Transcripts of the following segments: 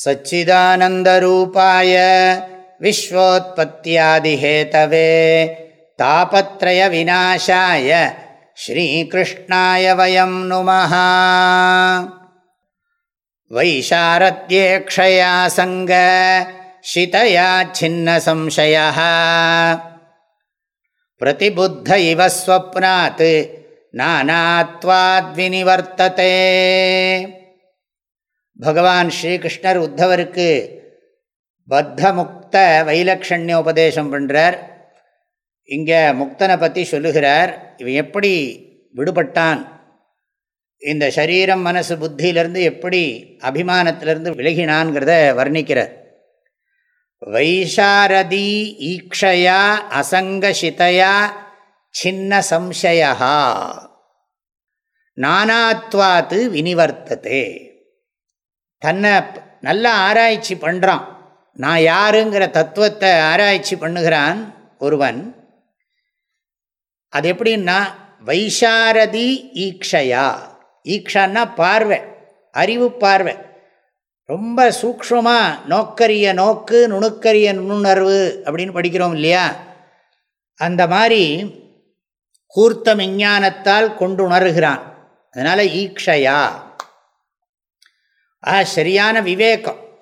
सच्चिदानन्दरूपाय विश्वोत्पत्त्यादिहेतवे तापत्रयविनाशाय श्रीकृष्णाय वयं नुमः वैशारद्येक्षया सङ्गशितया छिन्नसंशयः प्रतिबुद्ध इव स्वप्नात् नानात्वाद्विनिवर्तते பகவான் ஸ்ரீகிருஷ்ணர் உத்தவருக்கு பத்த முக்த வைலக்ஷண்யோபதேசம் பண்ணுறார் இங்கே முக்தனை பற்றி சொல்லுகிறார். இவன் எப்படி விடுபட்டான்? இந்த சரீரம் மனசு புத்தியிலிருந்து எப்படி அபிமானத்திலிருந்து விலகினான்கிறத வர்ணிக்கிறார். வைஷாரதி ஈக்ஷயா அசங்கசிதையா சின்ன சம்சயா நானாத்வாத்து வினிவர்த்ததே. தன்னை நல்லா ஆராய்ச்சி பண்ணுறான் நான் யாருங்கிற தத்துவத்தை ஆராய்ச்சி பண்ணுகிறான் ஒருவன். அது எப்படின்னா வைஷாரதி ஈக்ஷயா. ஈக்ஷான்னா பார்வை அறிவு பார்வை. ரொம்ப சூக்ஷமாக நோக்கரிய நோக்கு நுணுக்கரிய நுண்ணுணர்வு அப்படின்னு படிக்கிறோம் இல்லையா? அந்த மாதிரி கூர்த்த விஞ்ஞானத்தால் கொண்டுணர்கிறான். அதனால் ஈக்ஷயா. ஆ சரியான விவேகம்.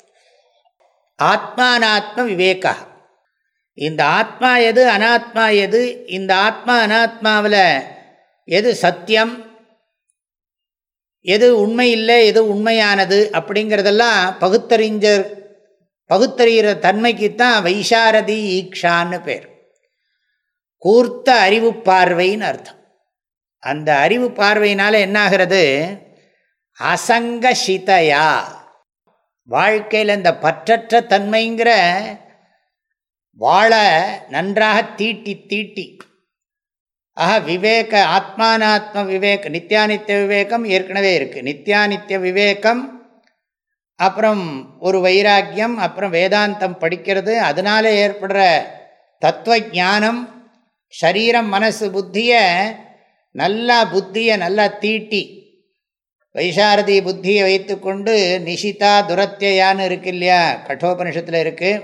ஆத்மானாத்ம விவேகா. இந்த ஆத்மா எது அனாத்மா எது? இந்த ஆத்மா அனாத்மாவில் எது சத்தியம்? எது உண்மை இல்லை எது உண்மையானது? அப்படிங்கிறதெல்லாம் பகுத்தறிஞர் பகுத்தறிகிற தன்மைக்குத்தான் வைஷாரதி ஈக்ஷான்னு பேர். கூர்த்த அறிவு பார்வைன்னு அர்த்தம். அந்த அறிவு பார்வையினால் என்னாகிறது? அசங்கசிதையா வாழ்க்கையில் இந்த பற்றற்ற தன்மைங்கிற வாழை நன்றாக தீட்டி தீட்டி. ஆக விவேக ஆத்மானாத்ம விவேக் நித்தியானித்திய விவேகம் ஏற்கனவே இருக்குது நித்தியானித்திய விவேகம் அப்புறம் ஒரு வைராக்கியம் அப்புறம் வேதாந்தம் படிக்கிறது. அதனால ஏற்படுற தத்துவ ஞானம் சரீரம் மனசு புத்தியை நல்லா புத்தியை நல்லா தீட்டி. வைசாரதி புத்தியை வைத்துக்கொண்டு நிஷிதா துரத்தியான்னு இருக்கு இல்லையா? கட்டோபனிஷத்தில் இருக்குது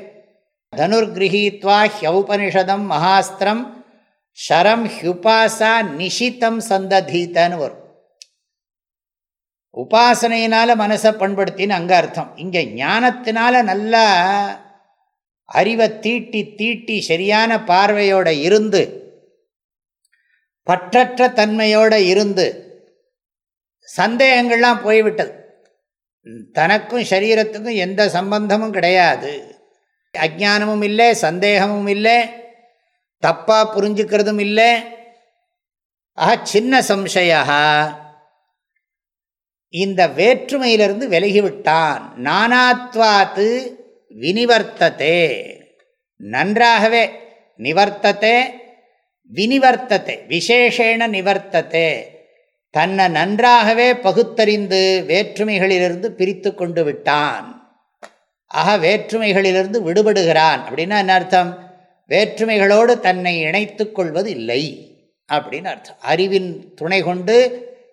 தனுர்கிரகீத்வா ஹியௌபனிஷதம் மகாஸ்திரம் ஷரம் ஹியுபாசா நிஷித்தம் சந்ததீத்தன்னு வரும். உபாசனையினால் மனசை பண்படுத்தின்னு அங்கே அர்த்தம். இங்கே ஞானத்தினால நல்லா அறிவை தீட்டி தீட்டி சரியான பார்வையோட இருந்து பற்றற்ற தன்மையோடு இருந்து சந்தேகங்கள்லாம் போய்விட்டது. தனக்கும் சரீரத்துக்கும் எந்த சம்பந்தமும் கிடையாது. அஜானமும் இல்லை சந்தேகமும் இல்லை தப்பாக புரிஞ்சுக்கிறதும் இல்லை. ஆக சின்ன சம்சயா இந்த வேற்றுமையிலிருந்து விலகிவிட்டான். நானாத்வாத்து வினிவர்த்தத்தே நன்றாகவே நிவர்த்தத்தை வினிவர்த்தத்தை விசேஷேன நிவர்த்தத்தை தன்னை நன்றாகவே பகுத்தறிந்து வேற்றுமைகளிலிருந்து பிரித்து கொண்டு விட்டான். ஆக வேற்றுமைகளிலிருந்து விடுபடுகிறான். அப்படின்னா என்ன அர்த்தம்? வேற்றுமைகளோடு தன்னை இணைத்து கொள்வது இல்லை அப்படின்னு அர்த்தம். அறிவின் துணை கொண்டு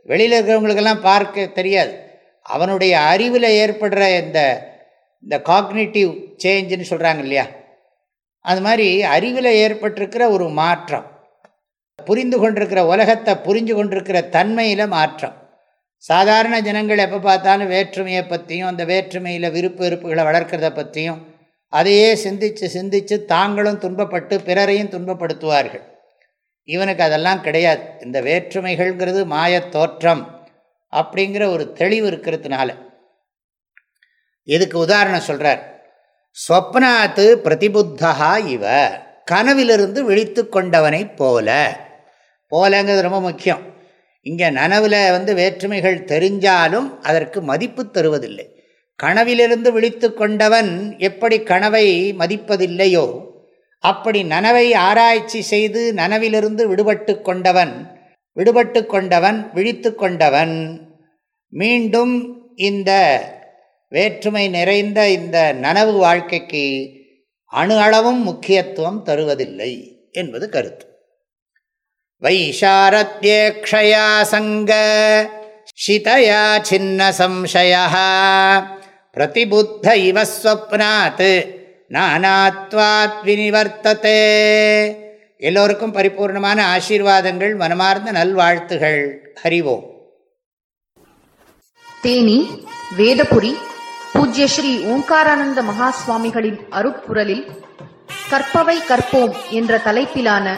வெளியில் இருக்கிறவங்களுக்கெல்லாம் பார்க்க தெரியாது. அவனுடைய அறிவில் ஏற்படுற இந்த இந்த காக்னிட்டிவ் சேஞ்சுன்னு சொல்கிறாங்க இல்லையா? அது மாதிரி அறிவில் ஏற்பட்டிருக்கிற ஒரு மாற்றம். புரிந்து கொண்டிருக்கிற உலகத்தை புரிஞ்சு கொண்டிருக்கிற தன்மையில் மாற்றம். சாதாரண ஜனங்கள் எப்போ பார்த்தாலும் வேற்றுமையை பற்றியும் அந்த வேற்றுமையில் விருப்பு வெறுப்புகளை வளர்க்கிறத பற்றியும் அதையே சிந்தித்து சிந்தித்து தாங்களும் துன்பப்பட்டு பிறரையும் துன்பப்படுத்துவார்கள். இவனுக்கு அதெல்லாம் கிடையாது. இந்த வேற்றுமைகள்ங்கிறது மாயத் தோற்றம் அப்படிங்கிற ஒரு தெளிவு இருக்கிறதுனால. இதுக்கு உதாரணம் சொல்கிறார் ஸ்வப்னாத்து பிரதிபுத்தகா இவ கனவிலிருந்து விழித்து கொண்டவனைப் போல. போலங்கிறது ரொம்ப முக்கியம். இங்கே நனவில் வந்து வேற்றுமைகள் தெரிஞ்சாலும் அதற்கு மதிப்பு தருவதில்லை. கனவிலிருந்து விழித்து கொண்டவன் எப்படி கனவை மதிப்பதில்லையோ அப்படி நனவை ஆராய்ச்சி செய்து நனவிலிருந்து விடுபட்டு கொண்டவன் விடுபட்டு கொண்டவன் விழித்து கொண்டவன். மீண்டும் இந்த வேற்றுமை நிறைந்த இந்த நனவு வாழ்க்கைக்கு அணு அளவும் முக்கியத்துவம் தருவதில்லை என்பது கருத்து. வைஷாரத்யேக்ஷயா சங்க ஷிதயா சின்ன சம்சய பிரதிபுத்த இவ ஸ்வப்னாத் நானாத்வாத் வினிவர்த்ததே எல்லோருக்கும் பரிபூர்ணமான ஆசீர்வாதங்கள் மனமார்ந்த நல்வாழ்த்துகள். ஹரிவோம். தேனி வேதபுரி பூஜ்ய ஸ்ரீ ஓங்காரானந்த மகா சுவாமிகளின் கற்பவை கற்போம் என்ற தலைப்பிலான